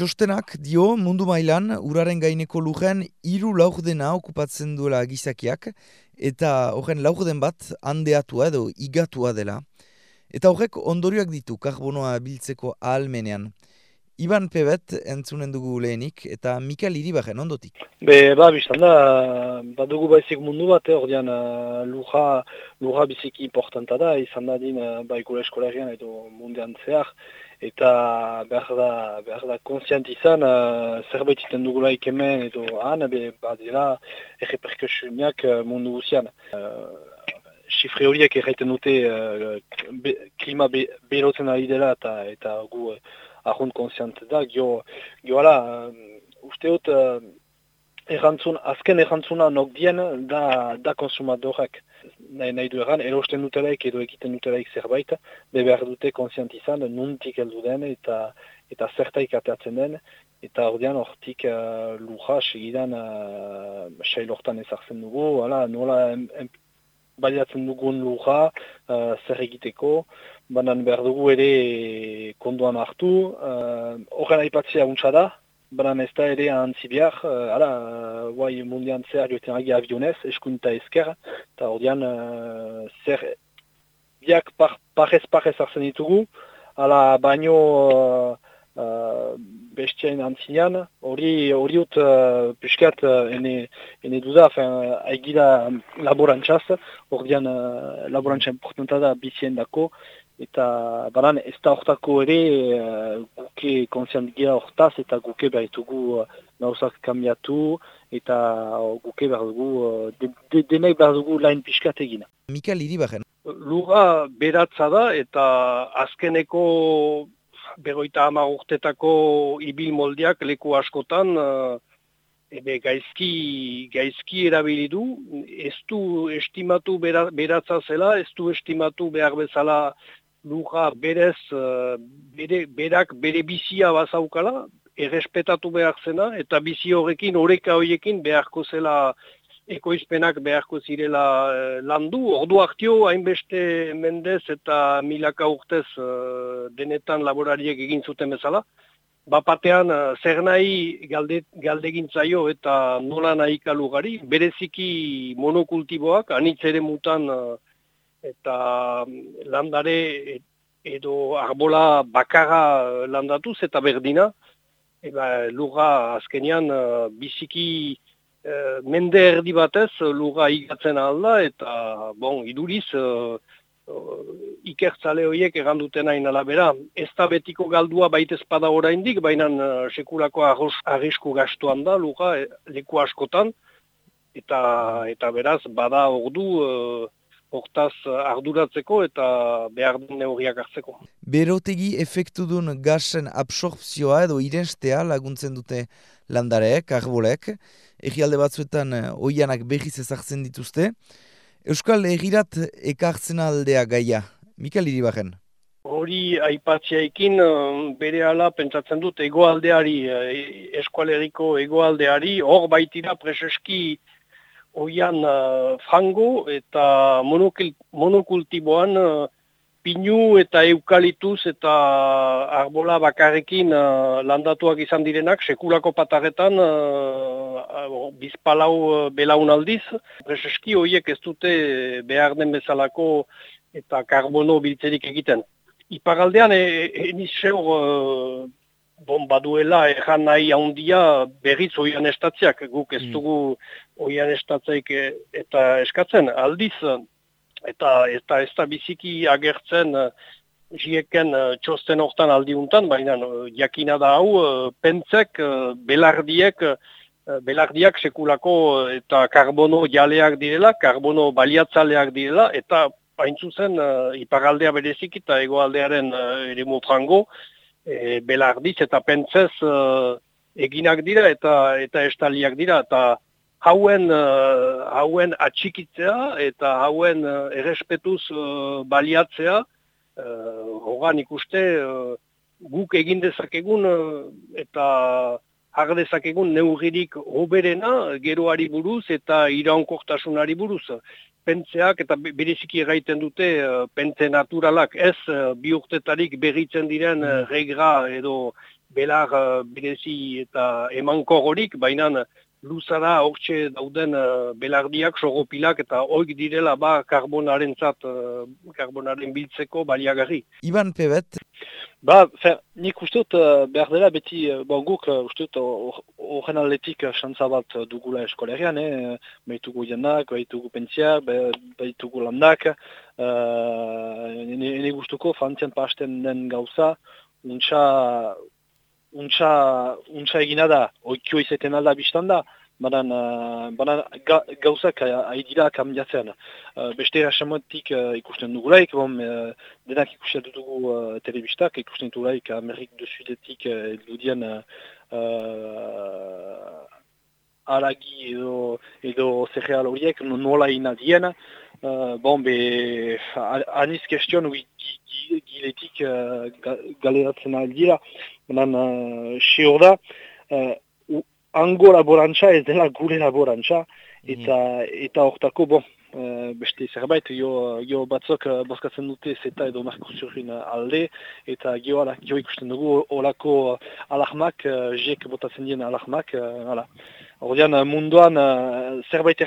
Txostenak dio mundu mailan uraren gaineko lujen hiru laurdena okupatzen duela gizakiak eta horren laurden bat handeatua edo igatua dela. Eta horrek ondorioak ditu karbonoa biltzeko ahalmenean. Iban Pebet entzunen dugu lehenik eta Mikael Iribajen ondotik. Be, ba, biztan da, ba dugu baizik mundu bat, eh, ordean uh, luja, biziki importanta da, izan da din, uh, ba, ikula eskolarian edo mundean zehar, eta behar da, behar da konsiant izan uh, zerbait iten dugulaik hemen edo han, be, badira erreperkusioniak uh, mundu guzian. Uh, Sifre horiek erraiten dute uh, be, klima be, berotzen ari dela eta, eta gu uh, ahont konsiant da. Gio, gio ala, uh, usteot, uh, errantzun, azken errantzuna nok dien da, da konsumadorek nahi, nahi du egan, erosten dutelaik edo egiten dutelaik zerbait, be behar dute konsientizan nuntik heldu den eta eta zertaik ateatzen den, eta ordean hortik uh, luja segidan uh, sailortan ezartzen dugu, hala, nola em, em, baliatzen dugun luja uh, zer egiteko, banan behar dugu ere konduan hartu, uh, horren aipatzea untsa da, Baina ez da ere antzi behar, uh, ala, uh, guai mundian zer joetan agi avionez, eskunta ezker, eta ordean uh, zer biak par, parez parez ditugu, ala baino uh, uh, bestiain antzinean, hori hori ut uh, piskat uh, ene, ene duda, fin, aigila laborantzaz, ordean uh, laborantza importanta da bizien dako, eta baran ez da hortako ere uh, guke konsiant gira hortaz eta guke behar ditugu uh, kambiatu eta uh, guke behar dugu uh, de, de, denek behar dugu lain piskat egina. Mikael Iribajen. Lura beratza da eta azkeneko begoita ama urtetako ibil moldiak leku askotan uh, Ebe gaizki, gaizki erabili du, ez du estimatu beratza zela, ez du estimatu behar bezala lurra berez, uh, bere, berak bere bizia bazaukala, errespetatu behar zena, eta bizi horrekin, horreka horiekin beharko zela ekoizpenak beharko zirela uh, landu. Ordu hartio, hainbeste mendez eta milaka urtez uh, denetan laborariek egin zuten bezala. Bapatean, uh, zer nahi galde, galdegintzaio eta nola nahi kalugari, bereziki monokultiboak, anitz ere mutan eta mm, landare edo arbola bakarra landatuz eta berdina, eba lurra azkenian uh, biziki uh, mende erdi batez lurra igatzen alda eta bon, iduriz uh, ikertzale horiek erranduten hain alabera. Ez da betiko galdua baitez pada oraindik, baina sekulako arrisku gastuan da lurra leku askotan, eta, eta beraz bada ordu hortaz arduratzeko eta behar den neurriak hartzeko. Berotegi efektu duen gasen absorpzioa edo irenstea laguntzen dute landareek, arbolek, egialde batzuetan eh, oianak behiz ezartzen dituzte. Euskal egirat ekartzen aldea gaia. Mikael Iribajen. Hori aipatziaikin eh, bere ala pentsatzen dut egoaldeari, eh, eskualeriko egoaldeari, hor baitira preseski oian uh, frango eta monokultiboan uh, pinu eta eukalituz eta arbola bakarrekin landatuak izan direnak, sekulako patarretan uh, uh, bizpalau uh, belaun aldiz. Prezeski horiek ez dute behar den bezalako eta karbono biltzerik egiten. Iparaldean, e, e, bon, baduela erran nahi handia berriz oian estatziak, guk ez mm. dugu oian estatzeik e, eta eskatzen, aldiz, eta eta ez da biziki agertzen jieken e, txosten hortan aldiuntan, baina e, jakina da hau, pentsek, belardiek, belardiak sekulako eta karbono jaleak direla, karbono baliatzaleak direla, eta hain zuzen iparaldea berezik eta egoaldearen ere motrango, e, belardiz eta pentsez uh, eginak dira eta eta estaliak dira eta hauen uh, hauen atxikitzea eta hauen uh, errespetuz uh, baliatzea uh, hogan ikuste uh, guk egin dezakegun uh, eta har dezakegun neugririk hoberena geroari buruz eta iraunkortasunari buruz pentseak eta bereziki egiten dute uh, pentse naturalak ez uh, bi urtetarik berritzen diren uh, regra edo belar berezi eta emanko horik, baina luzara hortxe dauden belardiak, sorropilak eta oik direla ba karbonaren zat, karbonaren biltzeko baliagarri. Iban Pebet? Ba, fer, nik ustut uh, behar dela beti, uh, bon guk uh, ustut horren atletik xantza bat dugula eskolerian, eh? baitugu jendak, baitugu pentsiak, baitugu landak, uh, ene gustuko frantzian pasten den gauza, untxa untsa, untsa egina da, oikio izaten alda biztan da, banan, uh, banan ga, gauzak haidila kambiatzen. Uh, beste asamotik uh, ikusten dugulaik, bon, uh, denak ikusten dugu uh, telebistak, ikusten dugulaik Amerik du Sudetik eldudien uh, uh, aragi edo, edo zerreal horiek nola ina dien. Uh, bon, be, aniz kestion, giletik uh, galeratzen aldira, banan uh, hor da, uh, ango laborantza ez dela gure laborantza, eta mm. eta hortako, bon, uh, beste zerbait, jo, jo batzok uh, bozkatzen dute zeta edo markuzurin alde, eta jo, ala, jo ikusten dugu olako alarmak, uh, jek botatzen dien alarmak, uh, ala. Ordean munduan zerbait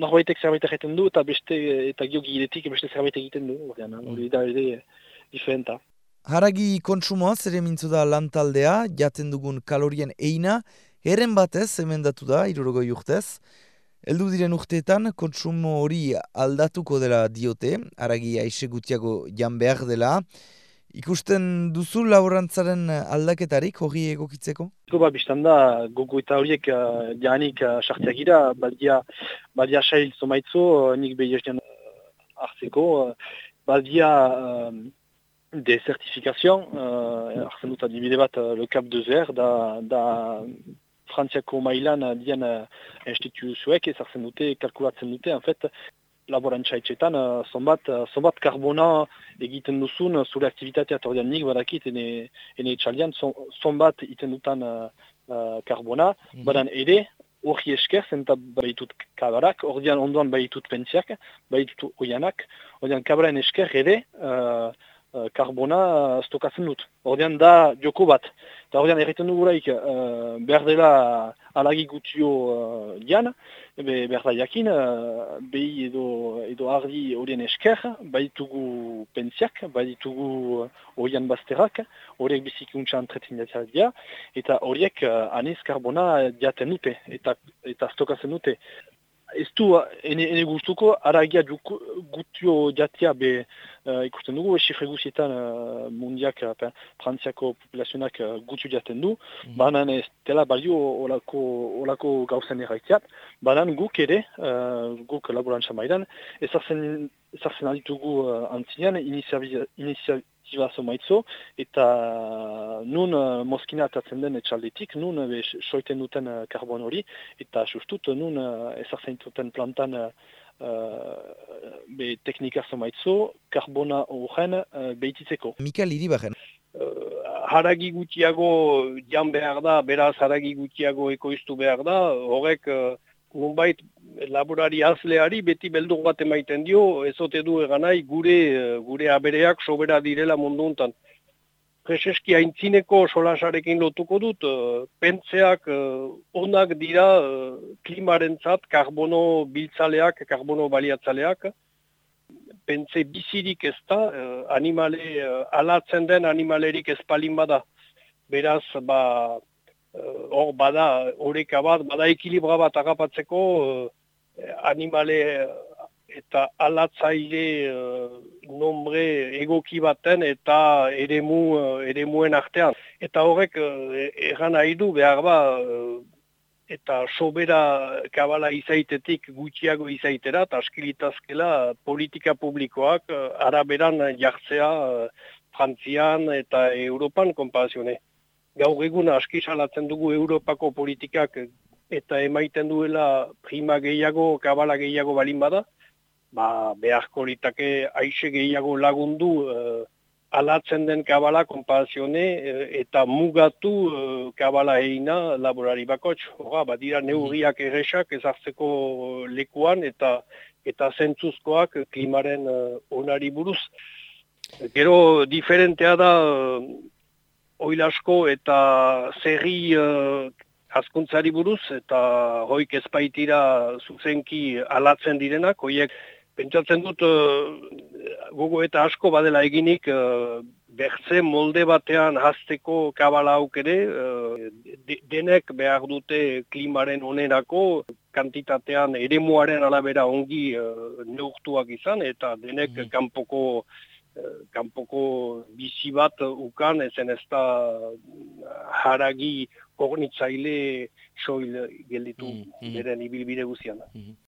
norbaitek zerbait egiten du eta beste eta gio giletik beste zerbait egiten du. Ordean mm. hori da ere diferenta. Haragi kontsumoa ere mintzu da lantaldea, jaten dugun kalorien eina, herren batez emendatu da, irurogoi urtez. Eldu diren urteetan, kontsumo hori aldatuko dela diote, haragi aixe gutiago jan behar dela. Ikusten duzu laborantzaren aldaketarik hori egokitzeko? Ba, biztan da, gogo eta horiek uh, janik uh, sartiak gira, baldia, baldia sail zomaitzo, uh, nik behi hartzeko, uh, baldia de certification, uh, arzen dut adibide bat uh, le cap de zer, da, da frantziako mailan dian uh, instituzioek ez arzen dute, kalkulatzen dute, en fait, laborantza etxetan, uh, zonbat, uh, karbona egiten duzun uh, zure aktivitatea tordian nik badakit, ene, ene etxaldian, zonbat iten dutan uh, uh, karbona, mm -hmm. badan ere, hori esker, zenta baitut kabarak, ordian ondoan baitut pentsiak, baitut oianak, ordian kabaren esker ere, uh, Eh, karbona uh, stokatzen dut. Ordean da joko bat. Eta ordean erretzen duguraik uh, behar dela alagi gutio uh, dian, ebe behar da jakin, uh, behi edo, edo ardi horien esker, baitugu pentsiak, baitugu horian bazterak, horiek bizikuntza antretzen dira, eta horiek aniz karbona diaten dute, eta, eta stokatzen dute ez du, ene, ene guztuko, aragia gutio jatia be uh, ikusten dugu, esifre guzietan uh, mundiak, uh, frantziako populazionak uh, gutio jaten du, mm -hmm. banan ez dela balio olako, olako gauzen erraitiat, banan guk ere, uh, guk laborantza maidan, ezartzen, ezartzen aditugu uh, antzinean, iniziatiba maitzo, eta nun uh, moskina atatzen den etxaldetik, nun uh, soiten duten uh, karbon hori, eta sustut nun uh, ezartzen duten plantan uh, be teknika zomaitzo, karbona horren uh, behititzeko. Mikael Iribajen. Uh, haragi gutiago jan behar da, beraz haragi gutiago ekoiztu behar da, horrek uh, nunbait laborari azleari beti beldur bat emaiten dio, ezote du eganai gure, gure abereak sobera direla mundu untan. Prezeski haintzineko solasarekin lotuko dut, uh, pentseak uh, onak dira uh, klimaren zat, karbono biltzaleak, karbono baliatzaleak. Pentse bizirik ez da, animale, alatzen den animalerik ez palin bada. Beraz, ba, hor bada, horeka bat, bada ekilibra bat agapatzeko, animale eta alatzaile nombre egoki baten eta eremu, eremuen artean. Eta horrek erran nahi du behar ba, eta sobera kabala izaitetik gutxiago izaitera, eta askilitazkela politika publikoak araberan jartzea Frantzian eta Europan konparazione. Gaur egun askisalatzen dugu Europako politikak eta emaiten duela prima gehiago, kabala gehiago balin bada, ba, beharko litake aixe gehiago lagundu uh, alatzen den kabala konparazione uh, eta mugatu uh, kabala eina laborari bakotx. Hora, badira neurriak erresak ezartzeko lekuan eta eta zentzuzkoak klimaren uh, onari buruz. Gero diferentea da oilasko eta zerri uh, askuntzari buruz eta hoik ezpaitira zuzenki alatzen direnak, hoiek pentsatzen dut uh, gogo eta asko badela eginik uh, bertze molde batean hasteko kabala ere, denek behar dute klimaren onerako, kantitatean eremuaren alabera ongi uh, neurtuak izan, eta denek mm. kanpoko kanpoko bizi bat ukan, ezen ez da haragi kornitzaile soil gelditu mm -hmm. beren ibilbide guzian. Mm